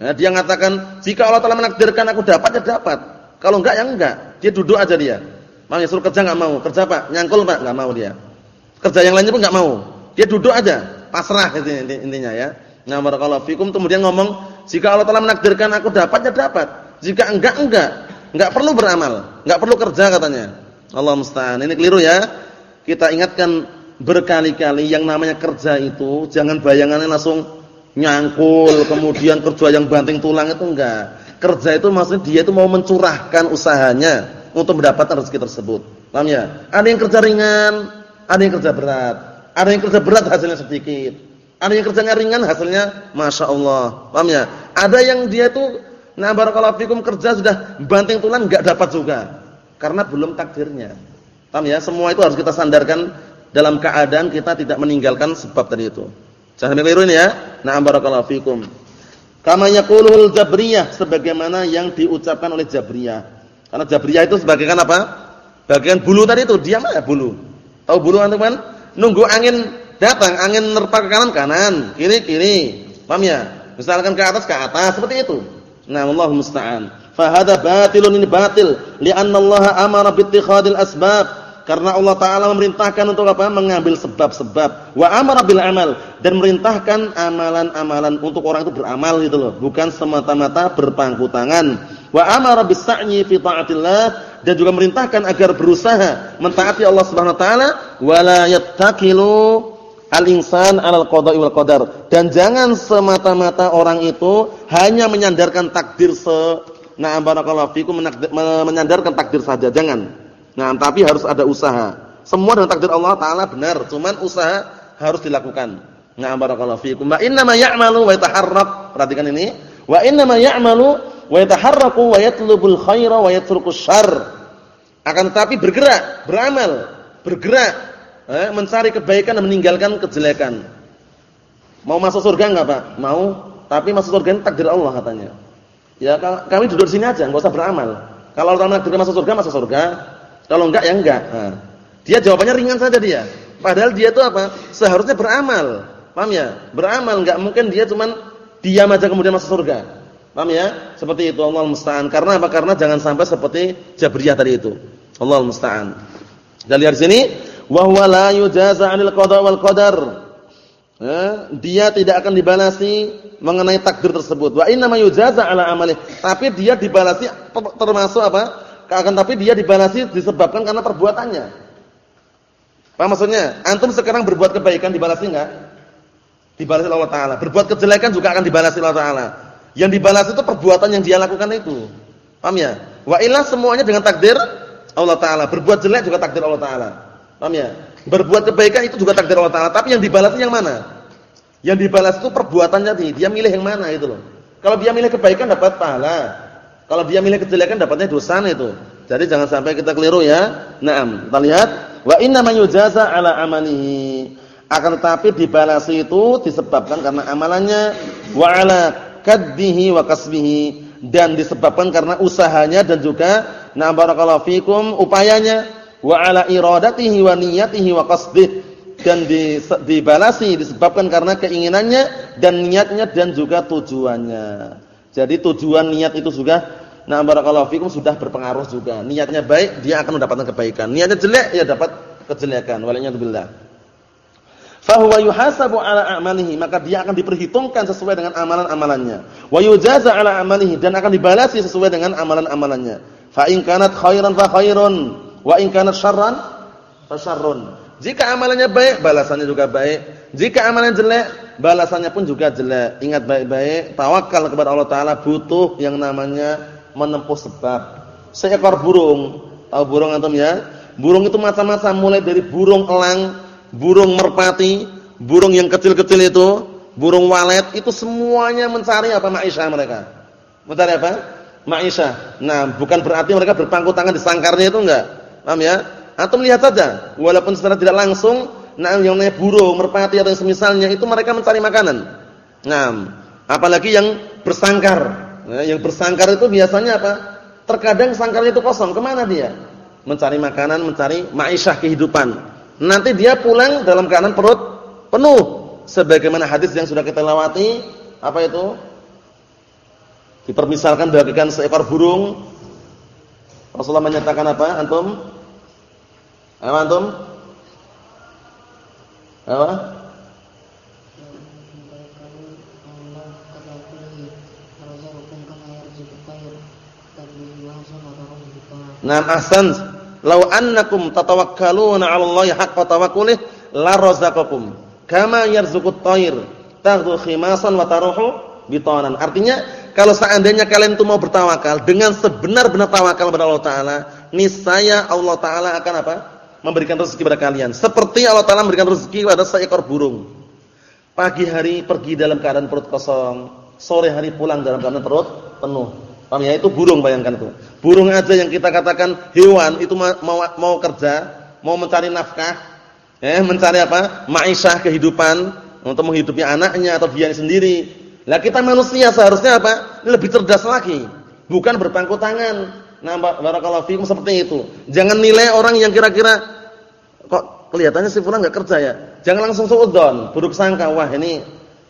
Speaker 1: Nah, dia mengatakan jika Allah telah menakdirkan aku dapat ya dapat. Kalau enggak ya enggak. Dia duduk aja dia. Mau suruh kerja enggak mau. Kerja Pak, nyangkul Pak, enggak mau dia. Kerja yang lainnya pun enggak mau. Dia duduk aja, pasrah intinya ya. Nah, barakallahu fikum kemudian ngomong jika Allah telah menakdirkan aku dapat ya dapat. Jika enggak enggak. Enggak perlu beramal, enggak perlu kerja katanya. Allah musta'an. Ini keliru ya. Kita ingatkan berkali-kali yang namanya kerja itu jangan bayangannya langsung nyangkul kemudian kerja yang banting tulang itu enggak. Kerja itu maksudnya dia itu mau mencurahkan usahanya untuk mendapatkan rezeki tersebut. Paham ya? Ada yang kerja ringan, ada yang kerja berat. Ada yang kerja berat hasilnya sedikit. Ada yang kerjanya ringan hasilnya Masya Allah. Paham ya? Ada yang dia tuh Nah barakallahu fikum kerja sudah banting tulang enggak dapat juga. Karena belum takdirnya. Paham ya? Semua itu harus kita sandarkan dalam keadaan kita tidak meninggalkan sebab tadi itu. Jangan keliru ini ya. Nah barakallahu fikum. Kama yaqulul Jabriyah sebagaimana yang diucapkan oleh Jabriyah. Karena Jabriyah itu sebagaikan apa? Bagian bulu tadi itu, diam aja bulu. Tahu bulu antum kan? Nunggu angin datang, angin nerpa ke kanan kanan, kiri kiri. Paham ya? Misalkan ke atas ke atas, seperti itu. Nah, Allah musta'an. Fa hadza batilun ini batil, li'anna Allah amara bi asbab karena Allah taala memerintahkan untuk apa? mengambil sebab-sebab. Wa amara bil amal dan merintahkan amalan-amalan untuk orang itu beramal gitu loh, bukan semata-mata berpangku tangan. Wa amara bis sa'yi fi taatillah dan juga merintahkan agar berusaha mentaati Allah Subhanahu wa taala wala yattakilu al-insan 'alal qada'i wal qadar. Dan jangan semata-mata orang itu hanya menyandarkan takdir se Nah, barakallahu fikum menyandarkan takdir saja, jangan. Nah, tapi harus ada usaha. Semua dengan takdir Allah taala benar, cuman usaha harus dilakukan. Nah, barakallahu fiikum. Wa inna ma ya'malu wa yataharrak. Perhatikan ini. Wa inna ma ya'malu wa yataharraku wa yatlubul khaira wa yatrukus syarr. Akan tetapi bergerak, beramal, bergerak, eh, mencari kebaikan dan meninggalkan kejelekan. Mau masuk surga enggak, Pak? Mau, tapi masuk surga ini takdir Allah katanya. Ya, kami duduk sini aja, enggak usah beramal. Kalau Allah takdir masuk surga, masuk surga. Kalau enggak ya enggak. Nah, dia jawabannya ringan saja dia. Padahal dia itu apa? Seharusnya beramal. Paham ya? Beramal enggak mungkin dia cuman diam aja kemudian masuk surga. Paham ya? Seperti itu Allah musta'an. Karena apa? Karena jangan sampai seperti Jabriyah tadi itu. Allah musta'an. Dan lihat sini, wa huwa la yujaza 'anil qada wal qadar. Dia tidak akan dibalasi mengenai takdir tersebut. Wa inna yujaza 'ala amalih. Tapi dia dibalasi termasuk apa? akan tapi dia dibalasi disebabkan karena perbuatannya. Apa maksudnya? Antum sekarang berbuat kebaikan dibalasi enggak? Dibalasi Allah taala. Berbuat kejelekan juga akan dibalasi Allah taala. Yang dibalas itu perbuatan yang dia lakukan itu. Paham ya? Wa illa semuanya dengan takdir Allah taala. Berbuat jelek juga takdir Allah taala. Paham ya? Berbuat kebaikan itu juga takdir Allah taala, tapi yang dibalas yang mana? Yang dibalas itu perbuatannya tadi. Dia milih yang mana itu loh. Kalau dia milih kebaikan dapat pahala. Kalau dia milih kejelekan dapatnya dosa itu. Jadi jangan sampai kita keliru ya. Naam. Kita lihat wa inna yujaza ala amalihi. Akan tetapi dibalasi itu disebabkan karena amalannya wa ala kaddihi wa kasbihi dan disebabkan karena usahanya dan juga na barakallahu fikum upayanya wa ala iradatihi wa niyatihi wa qasdihi dan dibalasi disebabkan karena keinginannya dan niatnya dan juga tujuannya. Jadi tujuan niat itu juga Nah, barakallahu fikum sudah berpengaruh juga. Niatnya baik, dia akan mendapatkan kebaikan. Niatnya jelek, ya dapat kejelekan. Waliyadzubillah. Fahuwa yuhasabu ala a'malihi, maka dia akan diperhitungkan sesuai dengan amalan-amalannya. Wa yujaza ala amalihi dan akan dibalasi sesuai dengan amalan-amalannya. Fa in kanat khairan fa khairun, wa in kanat syarran fa syarrun. Jika amalannya baik, balasannya juga baik. Jika amalannya jelek, balasannya pun juga jelek. Ingat baik-baik, tawakal kepada Allah taala butuh yang namanya menempuh sebab. Seekor burung, tahu burung antum ya? Burung itu macam-macam mulai dari burung elang, burung merpati, burung yang kecil-kecil itu, burung walet itu semuanya mencari apa maisha mereka. Mencari apa? Maisha. Nah, bukan berarti mereka berpangku tangan di sangkarnya itu enggak. Paham ya? Antum lihat saja, walaupun secara tidak langsung, nah yang namanya burung, merpati atau yang semisalnya itu mereka mencari makanan. Nah, apalagi yang bersangkar. Nah, yang bersangkar itu biasanya apa? Terkadang sangkarnya itu kosong. Ke mana dia? Mencari makanan, mencari ma'isyah kehidupan. Nanti dia pulang dalam keadaan perut penuh. Sebagaimana hadis yang sudah kita lewati, apa itu? Dipermisalkan bagikan seekor burung. Rasulullah menyatakan apa? Antum? Apa antum? Apa? Naam ahsan. Lau annakum tatawakkaluna 'ala Allahi haqqa tawakkulih la razaqakum kama yarzuqut thair taghdhu khimasan wa taruhu bitanan. Artinya kalau seandainya kalian itu mau bertawakal dengan sebenar-benar tawakal kepada Allah taala, niscaya Allah taala akan apa? memberikan rezeki kepada kalian. Seperti Allah taala memberikan rezeki kepada seekor burung. Pagi hari pergi dalam keadaan perut kosong, sore hari pulang dalam keadaan perut penuh. Paham ya? Itu burung bayangkan tuh. Burung aja yang kita katakan hewan itu mau mau kerja, mau mencari nafkah, eh mencari apa? Maisha kehidupan untuk menghidupi anaknya atau dia sendiri. Lah kita manusia seharusnya apa? Lebih cerdas lagi. Bukan berpangku tangan. Nah, barakallahu fikum seperti itu. Jangan nilai orang yang kira-kira kok kelihatannya si fulan enggak kerja ya. Jangan langsung suudzon, buruk sangka. Wah, ini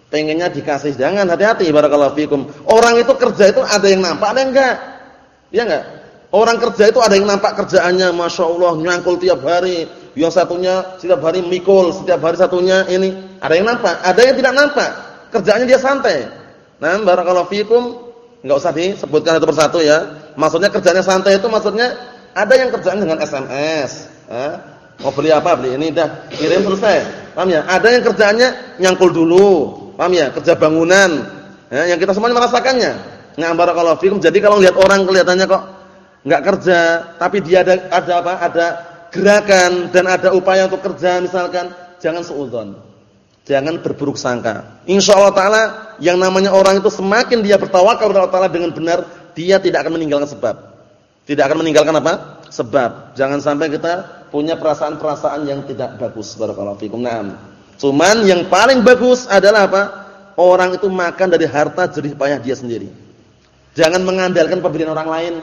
Speaker 1: pengennya dikasih. Jangan hati-hati barakallahu fikum. Orang itu kerja itu ada yang nampak, ada yang enggak. Iya enggak? Orang kerja itu ada yang nampak kerjaannya, masya Allah nyangkul tiap hari. Yang satunya setiap hari mikul, setiap hari satunya ini. Ada yang nampak, ada yang tidak nampak. Kerjaannya dia santai. Nah, barakallahu fikum, enggak usah disebutkan satu persatu ya. Maksudnya kerjanya santai itu maksudnya ada yang kerjaan dengan SMS. Eh? Mau beli apa? Beli ini dah kirim selesai. Paham ya? Ada yang kerjaannya nyangkul dulu. Paham ya? Kerja bangunan. Ya, yang kita semuanya merasakannya. Nah, barakallahu fikum. Jadi kalau lihat orang kelihatannya kok enggak kerja, tapi dia ada ada apa? Ada gerakan dan ada upaya untuk kerja misalkan, jangan suudzon. Jangan berburuk sangka. Insyaallah taala yang namanya orang itu semakin dia bertawakal kepada Allah taala dengan benar, dia tidak akan meninggalkan sebab. Tidak akan meninggalkan apa? Sebab. Jangan sampai kita punya perasaan-perasaan yang tidak bagus. Barakallahu fikum. Naam. Cuman yang paling bagus adalah apa? Orang itu makan dari harta jerih payah dia sendiri. Jangan mengandalkan pemberian orang lain.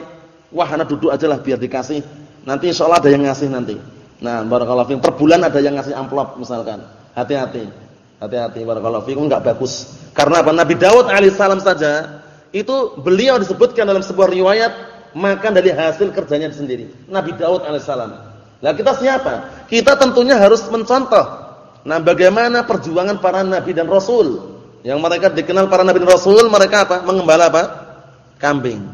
Speaker 1: Wah, anak duduk aja lah biar dikasih. Nanti insya Allah ada yang ngasih nanti. Nah, barakallahu fikum. Per bulan ada yang ngasih amplop misalkan. Hati-hati. Hati-hati barakallahu fikum enggak bagus. Karena apa? Nabi Daud alaihissalam saja itu beliau disebutkan dalam sebuah riwayat makan dari hasil kerjanya sendiri. Nabi Daud alaihissalam. Nah kita siapa? Kita tentunya harus mencontoh. Nah bagaimana perjuangan para nabi dan rasul. Yang mereka dikenal para nabi dan rasul, mereka apa? Mengembala apa? Kambing.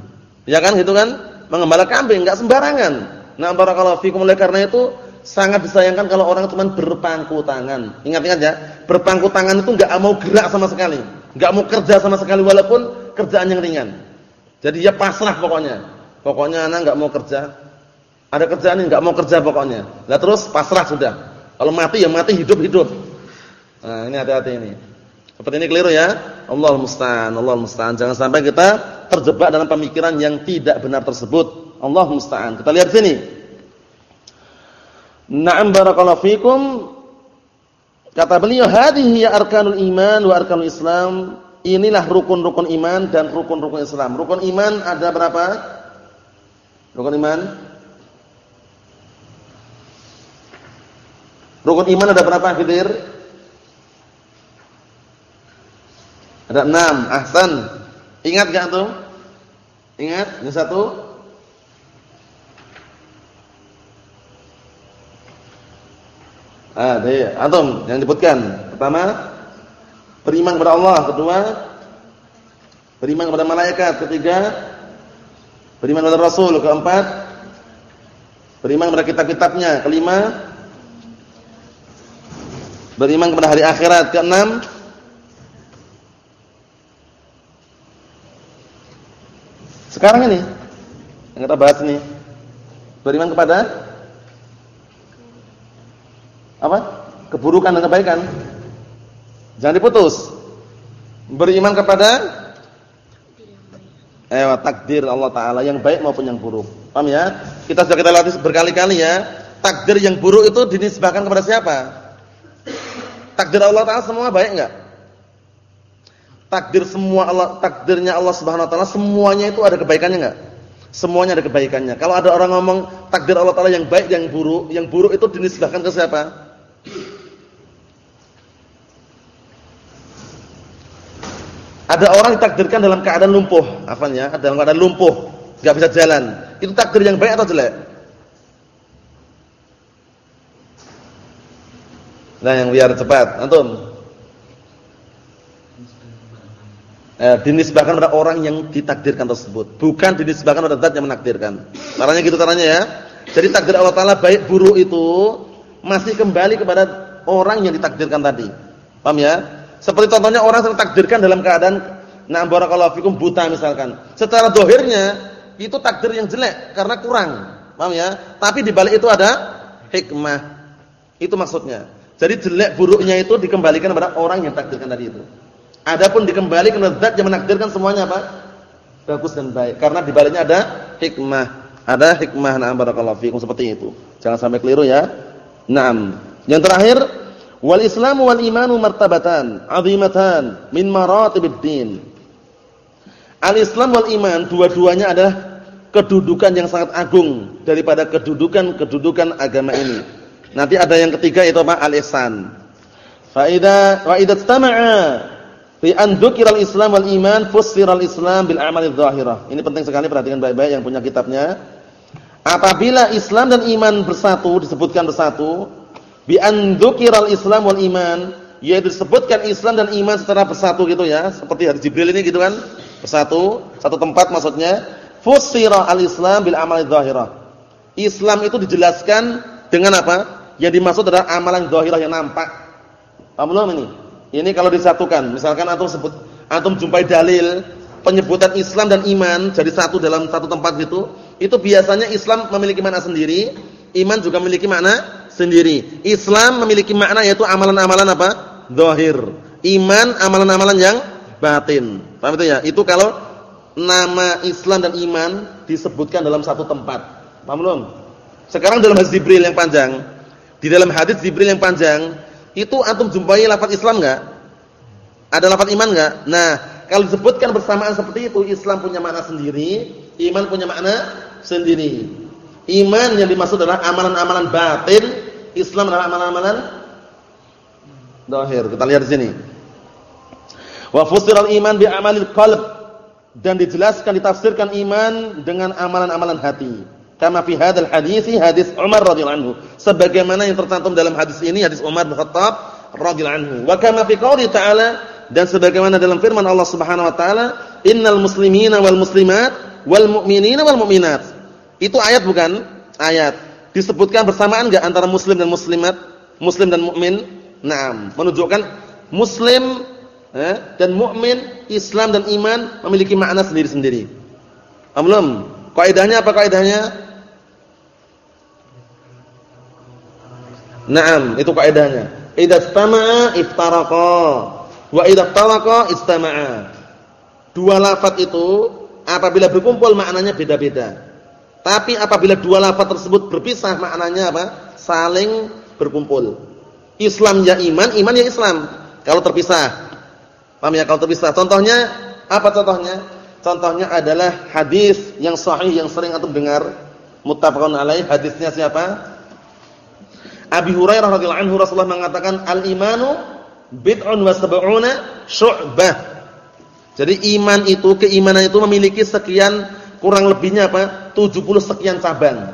Speaker 1: Ya kan gitu kan? Mengembala kambing, enggak sembarangan. Nah barakallahu fikum oleh karena itu sangat disayangkan kalau orang cuma berpangku tangan. Ingat-ingat ya, berpangku tangan itu enggak mau gerak sama sekali, enggak mau kerja sama sekali walaupun kerjaan yang ringan. Jadi dia pasrah pokoknya. Pokoknya anak nggak mau kerja. Ada kerjaan yang nggak mau kerja pokoknya. Lah terus pasrah sudah. Kalau mati ya mati hidup-hidup. Nah, ini hati-hati ini. Seperti ini keliru ya. Allah musta'an, Allah musta'an. Jangan sampai kita terjebak dalam pemikiran yang tidak benar tersebut. Allah musta'an. Kita lihat sini. Na'am barakallahu fikum. Kata beliau, "Hadhihi arkanul iman wa arkanul Islam." Inilah rukun-rukun iman dan rukun-rukun Islam. Rukun iman ada berapa? Rukun iman? Rukun iman ada berapa, Khidir? Ada enam. Ahsan. Ingat gak tuh? Ingat? Yang satu? Ah, deh. Yang disebutkan. Pertama, beriman kepada Allah, kedua beriman kepada malaikat, ketiga beriman kepada Rasul, keempat beriman kepada kitab-kitabnya, kelima beriman kepada hari akhirat, keenam sekarang ini yang kita bahas ini beriman kepada apa? keburukan dan kebaikan Jangan diputus. Beriman kepada eh takdir Allah taala yang baik maupun yang buruk. Paham ya? Kita sudah kita latih berkali-kali ya. Takdir yang buruk itu dinisbahkan kepada siapa? Takdir Allah taala semua baik enggak? Takdir semua Allah takdirnya Allah Subhanahu wa taala semuanya itu ada kebaikannya enggak? Semuanya ada kebaikannya. Kalau ada orang ngomong takdir Allah taala yang baik yang buruk, yang buruk itu dinisbahkan ke siapa? Ada orang ditakdirkan dalam keadaan lumpuh, afanya, dalam keadaan lumpuh, enggak bisa jalan. Itu takdir yang baik atau jelek? Nah, yang biar cepat, antum. Eh, dinisbahkan pada orang yang ditakdirkan tersebut, bukan dinisbahkan pada zat yang menakdirkan. Caranya gitu caranya ya. Jadi takdir Allah taala baik buruk itu masih kembali kepada orang yang ditakdirkan tadi. Paham ya? Seperti contohnya orang yang takdirkan dalam keadaan na'am barakallahu fikum buta misalkan. Secara dohirnya itu takdir yang jelek karena kurang. Paham ya? Tapi di balik itu ada hikmah. Itu maksudnya. Jadi jelek buruknya itu dikembalikan kepada orang yang takdirkan tadi itu. Adapun dikembalikan kepada zat yang menakdirkan semuanya apa? Bagus dan baik. Karena di baliknya ada hikmah. Ada hikmah na'am barakallahu fikum seperti itu. Jangan sampai keliru ya. Naam. Yang terakhir Wal Islamu wal imanu martabatan 'azimatan min maratibid din. Al Islam wal iman dua-duanya adalah kedudukan yang sangat agung daripada kedudukan-kedudukan agama ini. Nanti ada yang ketiga itu apa? Al-ihsan. Fa idza wa idza istama'a fi an al Islam wal iman fussira al-Islam bil a'mal adh-dhahirah. Ini penting sekali perhatikan baik-baik yang punya kitabnya. Apabila Islam dan iman bersatu disebutkan bersatu, bi an al Islam wal iman yaitu disebutkan Islam dan iman secara bersatu gitu ya, seperti hadis Jibril ini gitu kan, bersatu, satu tempat maksudnya Fusira al-Islam bil amal zahirah. Islam itu dijelaskan dengan apa? Yang dimaksud adalah amalan zahirah yang nampak. Paham belum ini? Ini kalau disatukan, misalkan antum sebut antum jumpai dalil penyebutan Islam dan iman jadi satu dalam satu tempat gitu, itu biasanya Islam memiliki makna sendiri, iman juga memiliki makna sendiri. Islam memiliki makna yaitu amalan-amalan apa? Zahir. Iman amalan-amalan yang batin. Paham itu ya? Itu kalau nama Islam dan iman disebutkan dalam satu tempat. Paham belum? Sekarang dalam hadis Jibril yang panjang, di dalam hadis Jibril yang panjang, itu antum jumpai lafaz Islam enggak? Ada lafaz iman enggak? Nah, kalau disebutkan bersamaan seperti itu, Islam punya makna sendiri, iman punya makna sendiri. Iman yang dimaksud adalah amalan-amalan batin, Islam adalah amalan-amalan zahir. Kita lihat di sini. Wa fusiral iman bi amalil qalb dan dijelaskan ditafsirkan iman dengan amalan-amalan hati. Kama fi hadzal hadisi hadis Umar radhiyallahu anhu. Sebagaimana yang tercantum dalam hadis ini hadis Umar bin Khattab radhiyallahu anhu. Wa kama fi qouli ta'ala dan sebagaimana dalam firman Allah Subhanahu wa taala, "Innal muslimina wal muslimat wal mu'minina wal mu'minat." Itu ayat bukan? Ayat. Disebutkan bersamaan enggak antara muslim dan muslimat, muslim dan mukmin? Naam, menunjukkan muslim eh, dan mukmin, Islam dan iman memiliki makna sendiri-sendiri. Amlum. Kaidahnya apa kaidahnya? Naam, itu kaidahnya. Idza istama'a iftaraqa wa idza iftaraqa istama'a. Dua lafaz itu apabila berkumpul maknanya beda-beda. Tapi apabila dua lafaz tersebut berpisah maknanya apa? Saling berkumpul. Islam ya iman, iman ya Islam. Kalau terpisah. Paham ya kalau terpisah. Contohnya apa contohnya? Contohnya adalah hadis yang sahih yang sering antum dengar muttafaqun alaih hadisnya siapa? Abi Hurairah radhiyallahu anhu Rasulullah mengatakan al-imanu bid'un wa sab'una syu'bah. Jadi iman itu keimanan itu memiliki sekian kurang lebihnya apa? 70 sekian cabang.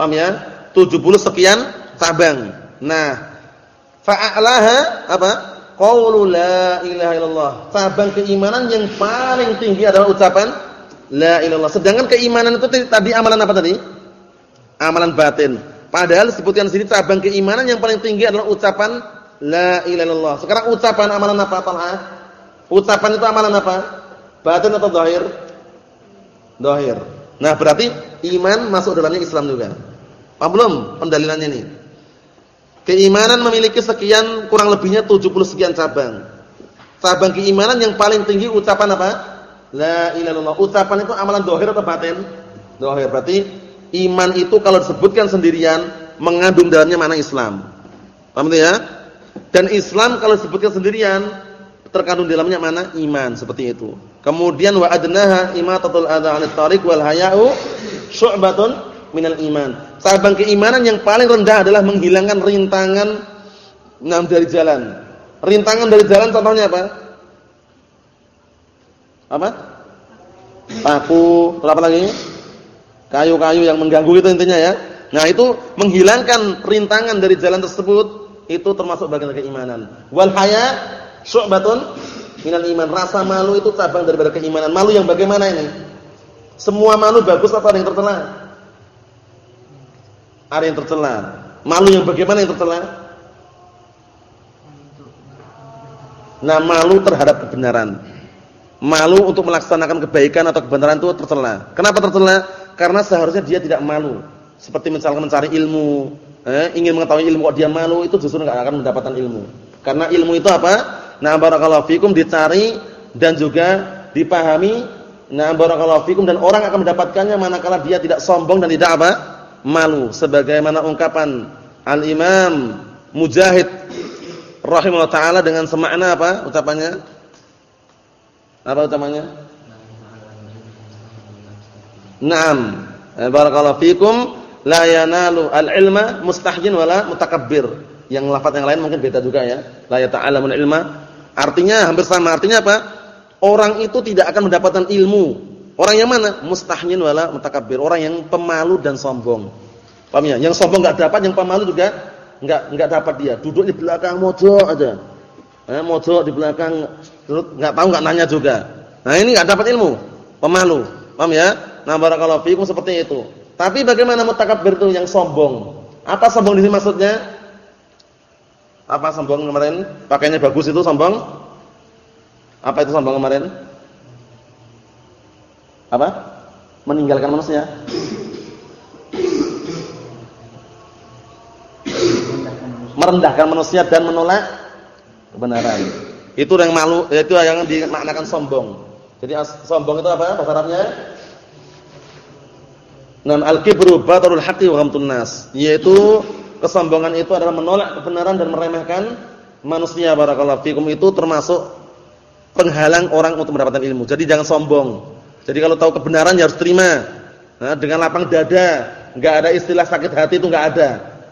Speaker 1: Paham ya? 70 sekian cabang. Nah, fa'alaha apa? qaulu la ilaha illallah. Cabang keimanan yang paling tinggi adalah ucapan la ilallah. Sedangkan keimanan itu tadi amalan apa tadi? Amalan batin. Padahal sebutkan sini cabang keimanan yang paling tinggi adalah ucapan la ilaha. Sekarang ucapan amalan apa Talha? Ucapan itu amalan apa? Batin atau zahir? Zahir. Nah, berarti iman masuk dalamnya Islam juga. Paham belum pendalilannya ini? Keimanan memiliki sekian kurang lebihnya 70 sekian cabang. Cabang keimanan yang paling tinggi ucapan apa? La ilaha illallah. Ucapan itu amalan dohir atau batin? Dohir. Berarti iman itu kalau disebutkan sendirian mengandung dalamnya mana Islam. Paham ya? Dan Islam kalau disebutkan sendirian terkandung dalamnya mana iman seperti itu. Kemudian wa adnaha imatatul adza 'anil tariq wal haya'u syu'batun minal iman. Cabang keimanan yang paling rendah adalah menghilangkan rintangan enam dari jalan. Rintangan dari jalan contohnya apa? Apa? Paku, apa lagi? Kayu-kayu yang mengganggu itu intinya ya. Nah, itu menghilangkan rintangan dari jalan tersebut itu termasuk bagian keimanan. Wal haya syu'batun minal iman. Rasa malu itu cabang daripada keimanan. Malu yang bagaimana ini? Semua malu bagus apa ada yang tercela? Ada yang tercela. Malu yang bagaimana yang tercela? Nah, malu terhadap kebenaran. Malu untuk melaksanakan kebaikan atau kebenaran itu tercela. Kenapa tercela? Karena seharusnya dia tidak malu. Seperti misalkan mencari ilmu, eh, ingin mengetahui ilmu kok dia malu, itu justru enggak akan mendapatkan ilmu. Karena ilmu itu apa? Nah, barakallahu fikum dicari dan juga dipahami. Nah, barakallahu fikum dan orang akan mendapatkannya manakala dia tidak sombong dan tidak apa? malu sebagaimana ungkapan Al-Imam Mujahid rahimahullah taala dengan semakna apa ucapannya? Apa ucapannya? Naam. Eh, barakallahu fikum la yanalu al-ilma mustahjin wala mutakabbir. Yang lafaz yang lain mungkin beda juga ya. La yata'allamul ilma artinya hampir sama. Artinya apa? Orang itu tidak akan mendapatkan ilmu. Orang yang mana? Mustahjin wala mutakabbir. Orang yang pemalu dan sombong. Paham ya? Yang sombong enggak dapat, yang pemalu juga enggak enggak dapat dia. Duduk di belakang mojok aja. Eh, mojok di belakang terus enggak tahu enggak nanya juga. Nah, ini enggak dapat ilmu. Pemalu. Paham ya? Nah, barakallahu fikum seperti itu. Tapi bagaimana mutakabbir itu yang sombong? Apa sombong di sini maksudnya? Apa sombong kemarin? Pakainya bagus itu sombong? Apa itu sombong kemarin? Apa? Meninggalkan manusia. Merendahkan manusia dan menolak kebenaran. Itu yang malu, itu yang dimaknakan sombong. Jadi sombong itu apa bahasa Arabnya? Nam al-kibru batarul haqqi wa ghamtun nas, yaitu kesombongan itu adalah menolak kebenaran dan meremehkan manusia barakallahu fikum itu termasuk penghalang orang untuk mendapatkan ilmu. Jadi jangan sombong. Jadi kalau tahu kebenaran ya harus terima. Nah, dengan lapang dada, enggak ada istilah sakit hati itu enggak ada.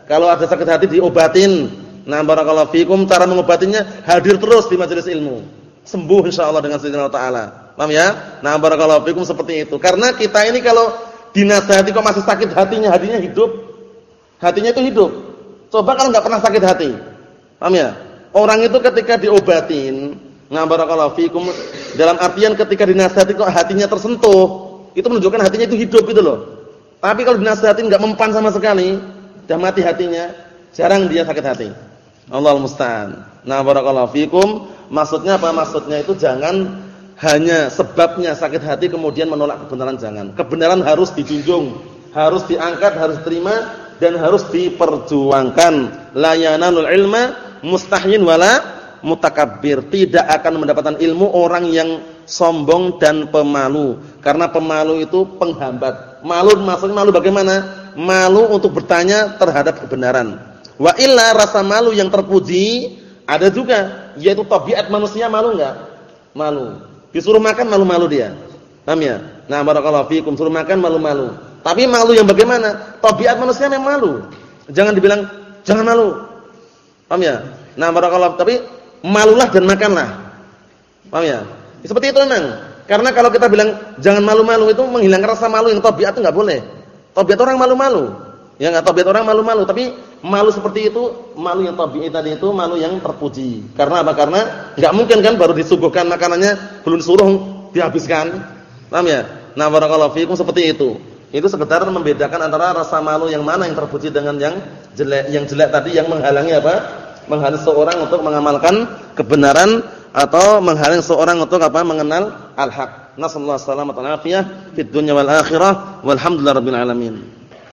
Speaker 1: Kalau ada sakit hati diobatin. Nah, barakallahu fikum cara mengobatinya hadir terus di majelis ilmu. Sembuh insyaallah dengan Allah taala. Paham ya? Nah, barakallahu fikum seperti itu. Karena kita ini kalau dinasihati kok masih sakit hatinya, hatinya hidup. Hatinya itu hidup. Coba kalau nggak pernah sakit hati. Paham ya? Orang itu ketika diobatin, nah barakallahu fikum, dalam artian ketika dinasihati kok hatinya tersentuh, itu menunjukkan hatinya itu hidup gitu loh. Tapi kalau dinasihatin nggak mempan sama sekali, sudah mati hatinya, jarang dia sakit hati. Allah musta'an. Nah barakallahu fikum, maksudnya apa? Maksudnya itu jangan hanya sebabnya sakit hati kemudian menolak kebenaran jangan. Kebenaran harus dijunjung, harus diangkat, harus terima dan harus diperjuangkan. Layananul ilma mustahyin wala mutakabbir. Tidak akan mendapatkan ilmu orang yang sombong dan pemalu. Karena pemalu itu penghambat. Malu maksudnya malu bagaimana? Malu untuk bertanya terhadap kebenaran. Wa illa rasa malu yang terpuji ada juga, yaitu tabiat manusia malu enggak? Malu. Disuruh makan malu-malu dia. Paham ya? Nah, barakallahu fikum, suruh makan malu-malu. Tapi malu yang bagaimana? Tabiat manusia memang malu. Jangan dibilang jangan malu. Paham ya? Nah, barakallahu tapi malulah dan makanlah. Paham ya? Seperti itu memang. Karena kalau kita bilang jangan malu-malu itu menghilangkan rasa malu yang tabiat itu enggak boleh. Tabiat orang malu-malu. Ya enggak tabiat orang malu-malu, tapi malu seperti itu, malu yang tabi'i tadi itu malu yang terpuji. Karena apa? Karena enggak mungkin kan baru disuguhkan makanannya belum suruh dihabiskan. Paham ya? Nah, barakallahu fiikum seperti itu. Itu sekedar membedakan antara rasa malu yang mana yang terpuji dengan yang jelek. Yang jelek tadi yang menghalangi apa? Menghalangi seorang untuk mengamalkan kebenaran atau menghalangi seorang untuk apa? Mengenal al-haq. Nasallahu alaihi wasallam wa fid dunya wal akhirah walhamdulillahirabbil alamin.